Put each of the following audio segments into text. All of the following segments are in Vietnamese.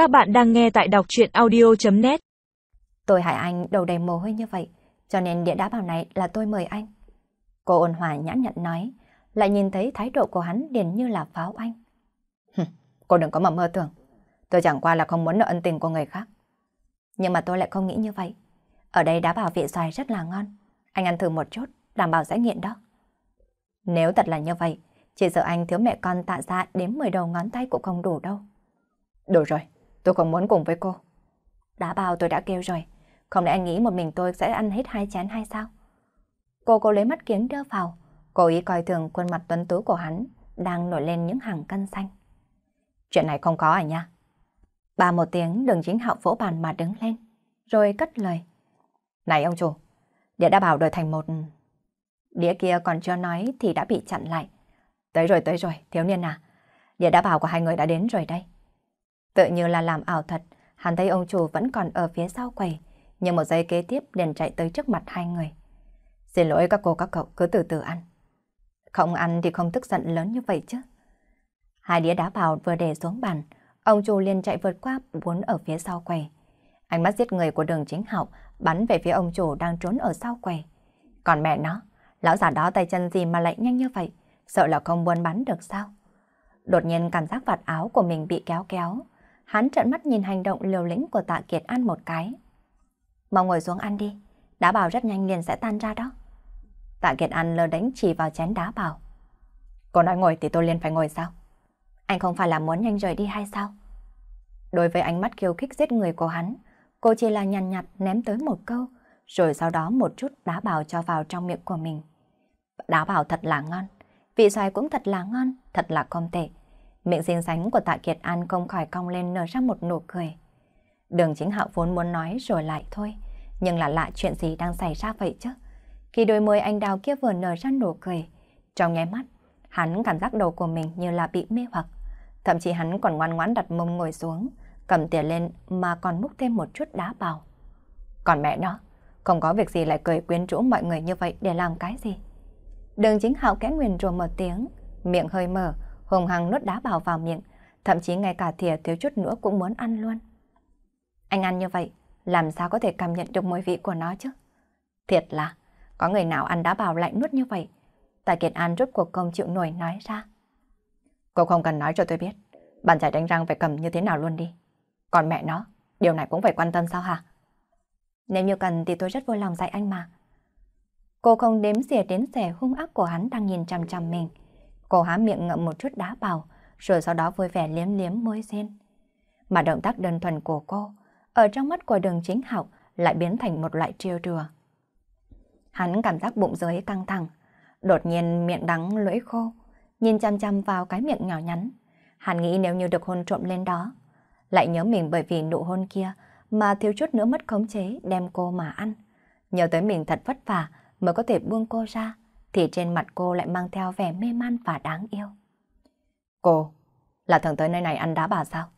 Các bạn đang nghe tại đọc chuyện audio.net Tôi hại anh đầu đầy mồ hôi như vậy, cho nên đĩa đá bảo này là tôi mời anh. Cô ôn hòa nhã nhặn nói, lại nhìn thấy thái độ của hắn điền như là pháo anh. cô đừng có mà mơ tưởng, tôi chẳng qua là không muốn nợ ân tình của người khác. Nhưng mà tôi lại không nghĩ như vậy. Ở đây đá bảo vị xoài rất là ngon, anh ăn thử một chút, đảm bảo sẽ nghiện đó. Nếu thật là như vậy, chỉ sợ anh thiếu mẹ con tạ ra đến 10 đầu ngón tay cũng không đủ đâu. Đủ rồi, tôi không muốn cùng với cô. Đã bao tôi đã kêu rồi, không lẽ anh nghĩ một mình tôi sẽ ăn hết hai chén hay sao? Cô cô lấy mắt kiến đưa vào, cô ý coi thường khuôn mặt tuấn tú của hắn, đang nổi lên những hàng cân xanh. Chuyện này không có à nha. Ba một tiếng đường chính hạo vỗ bàn mà đứng lên, rồi cất lời. Này ông chủ, đĩa đã bảo đổi thành một... Đĩa kia còn chưa nói thì đã bị chặn lại. Tới rồi tới rồi, thiếu niên à. Đĩa đã bảo của hai người đã đến rồi đây. Tự như là làm ảo thật, hắn thấy ông chủ vẫn còn ở phía sau quầy, nhưng một giây kế tiếp liền chạy tới trước mặt hai người. Xin lỗi các cô các cậu cứ từ từ ăn. Không ăn thì không tức giận lớn như vậy chứ. Hai đĩa đá bào vừa để xuống bàn, ông chủ liền chạy vượt qua bốn ở phía sau quầy. Ánh mắt giết người của đường chính hậu bắn về phía ông chủ đang trốn ở sau quầy. Còn mẹ nó, lão già đó tay chân gì mà lại nhanh như vậy, sợ là không buôn bắn được sao? Đột nhiên cảm giác vạt áo của mình bị kéo kéo, Hắn trợn mắt nhìn hành động liều lĩnh của Tạ Kiệt ăn một cái. Mau ngồi xuống ăn đi, đá bảo rất nhanh liền sẽ tan ra đó. Tạ Kiệt ăn lơ đánh chỉ vào chén đá bảo. Cô nói ngồi thì tôi liền phải ngồi sao? Anh không phải là muốn nhanh rời đi hay sao? Đối với ánh mắt khiêu khích giết người của hắn, cô chỉ là nhằn nhặt ném tới một câu, rồi sau đó một chút đá bảo cho vào trong miệng của mình. Đá bảo thật là ngon, vị xoài cũng thật là ngon, thật là không tệ. Miệng xinh xánh của tạ Kiệt An không khỏi cong lên nở ra một nụ cười. Đường chính hạo vốn muốn nói rồi lại thôi, nhưng là lạ chuyện gì đang xảy ra vậy chứ? Khi đôi môi anh đào kia vừa nở ra nụ cười, trong nháy mắt, hắn cảm giác đầu của mình như là bị mê hoặc. Thậm chí hắn còn ngoan ngoãn đặt mông ngồi xuống, cầm tiền lên mà còn múc thêm một chút đá vào. Còn mẹ nó, không có việc gì lại cười quyến rũ mọi người như vậy để làm cái gì? Đường chính hạo kẽ nguyền rùa một tiếng, miệng hơi mở, hùng hăng nuốt đá bào vào miệng, thậm chí ngay cả thìa thiếu chút nữa cũng muốn ăn luôn. Anh ăn như vậy, làm sao có thể cảm nhận được mùi vị của nó chứ? Thiệt là, có người nào ăn đá bào lại nuốt như vậy? Tài Kiệt An rút cuộc công chịu nổi nói ra. Cô không cần nói cho tôi biết, bàn chải đánh răng phải cầm như thế nào luôn đi. Còn mẹ nó, điều này cũng phải quan tâm sao hả? Nếu như cần thì tôi rất vui lòng dạy anh mà. Cô không đếm xỉa đến xẻ hung ác của hắn đang nhìn chằm chằm mình. Cô há miệng ngậm một chút đá bào, rồi sau đó vui vẻ liếm liếm môi sen. Mà động tác đơn thuần của cô, ở trong mắt của đường chính học lại biến thành một loại trêu đùa. Hắn cảm giác bụng dưới căng thẳng, đột nhiên miệng đắng lưỡi khô, nhìn chăm chăm vào cái miệng nhỏ nhắn. Hắn nghĩ nếu như được hôn trộm lên đó, lại nhớ mình bởi vì nụ hôn kia mà thiếu chút nữa mất khống chế đem cô mà ăn. Nhớ tới mình thật vất vả mới có thể buông cô ra, thì trên mặt cô lại mang theo vẻ mê man và đáng yêu. Cô, là thằng tới nơi này ăn đá bà sao?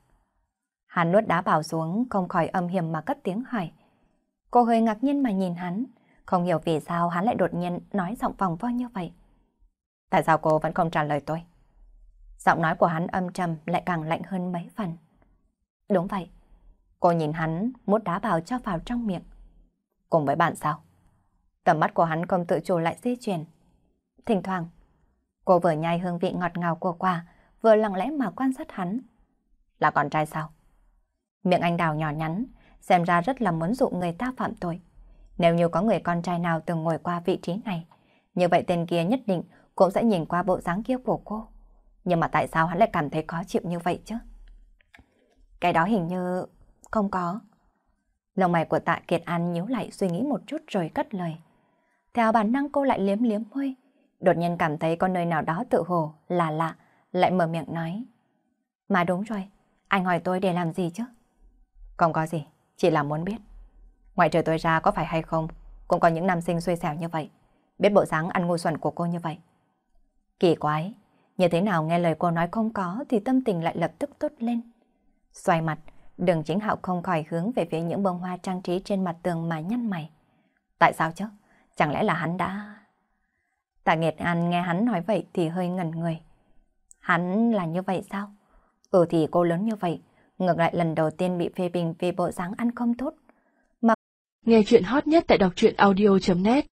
Hắn nuốt đá bảo xuống, không khỏi âm hiểm mà cất tiếng hỏi. Cô hơi ngạc nhiên mà nhìn hắn, không hiểu vì sao hắn lại đột nhiên nói giọng vòng vo như vậy. Tại sao cô vẫn không trả lời tôi? Giọng nói của hắn âm trầm lại càng lạnh hơn mấy phần. Đúng vậy. Cô nhìn hắn mút đá bào cho vào trong miệng. Cùng với bạn sao? Tầm mắt của hắn không tự chủ lại di chuyển. Thỉnh thoảng, cô vừa nhai hương vị ngọt ngào của quả, vừa lặng lẽ mà quan sát hắn. Là con trai sao? Miệng anh đào nhỏ nhắn, xem ra rất là muốn dụ người ta phạm tội. Nếu như có người con trai nào từng ngồi qua vị trí này, như vậy tên kia nhất định cũng sẽ nhìn qua bộ dáng kia của cô. Nhưng mà tại sao hắn lại cảm thấy khó chịu như vậy chứ? Cái đó hình như không có. Lông mày của tạ Kiệt An nhíu lại suy nghĩ một chút rồi cất lời. Theo bản năng cô lại liếm liếm môi, đột nhiên cảm thấy có nơi nào đó tự hồ là lạ, lại mở miệng nói. Mà đúng rồi, anh hỏi tôi để làm gì chứ? Không có gì, chỉ là muốn biết. Ngoài trời tôi ra có phải hay không, cũng có những nam sinh xui xẻo như vậy, biết bộ dáng ăn ngu xuẩn của cô như vậy. Kỳ quái, như thế nào nghe lời cô nói không có thì tâm tình lại lập tức tốt lên. Xoay mặt, đường chính hạo không khỏi hướng về phía những bông hoa trang trí trên mặt tường mà nhăn mày. Tại sao chứ? Chẳng lẽ là hắn đã... Tạ Nghiệt An nghe hắn nói vậy thì hơi ngẩn người. Hắn là như vậy sao? Ừ thì cô lớn như vậy, ngược lại lần đầu tiên bị phê bình vì bộ dáng ăn không tốt. Nghe chuyện hot nhất tại đọc truyện audio.net